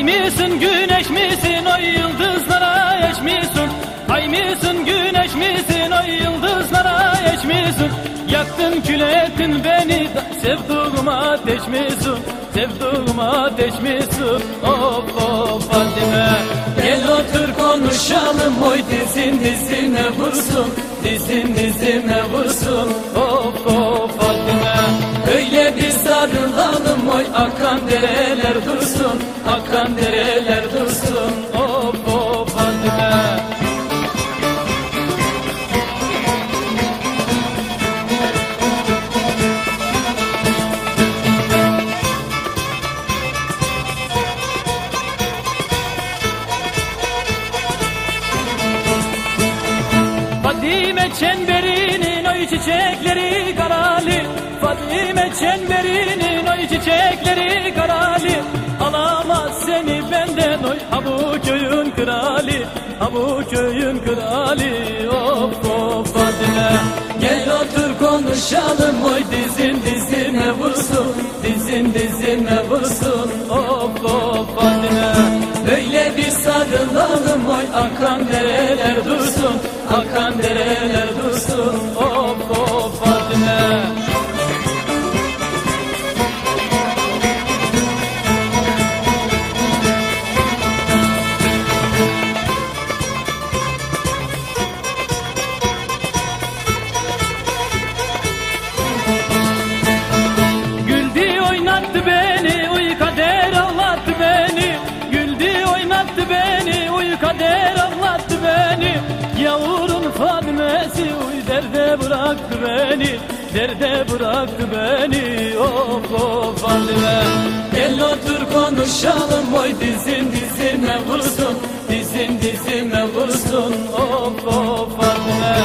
Ay mısın güneş misin o yıldızlara eş misin? Ay mısın güneş misin o yıldızlara eş misin? Yaktın kül ettin beni sevduğum ateş misin? Sevduğum ateş misin? Of of Fatime Gel otur konuşalım oy dizin dizine vursun Dizin dizine vursun of. Akan dereler dursun Akan dereler dursun Fadime çemberinin oy çiçekleri karali. Fadime çemberinin oy çiçekleri karali. Alamaz seni benden oy ha bu köyün krali. Ha bu köyün krali. Of of Fadime. Gel otur konuşalım oy dizin dizine vursun? Dizin dizine vursun? Of of Fadime. Böyle bir sarılalım oy akan dereler dursun Derde bıraktı beni of of Fadime Gel otur konuşalım oy dizin dizime vursun. Dizin dizime vursun of of Fadime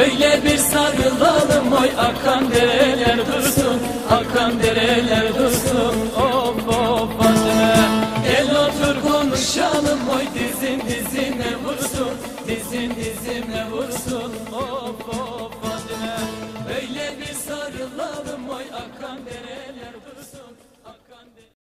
Öyle bir sarılalım oy akan dereler dursun. Akan dereler dursun of of Fadime Gel otur konuşalım oy dizin dizime vursun. Dizin dizime vursun of